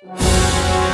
Música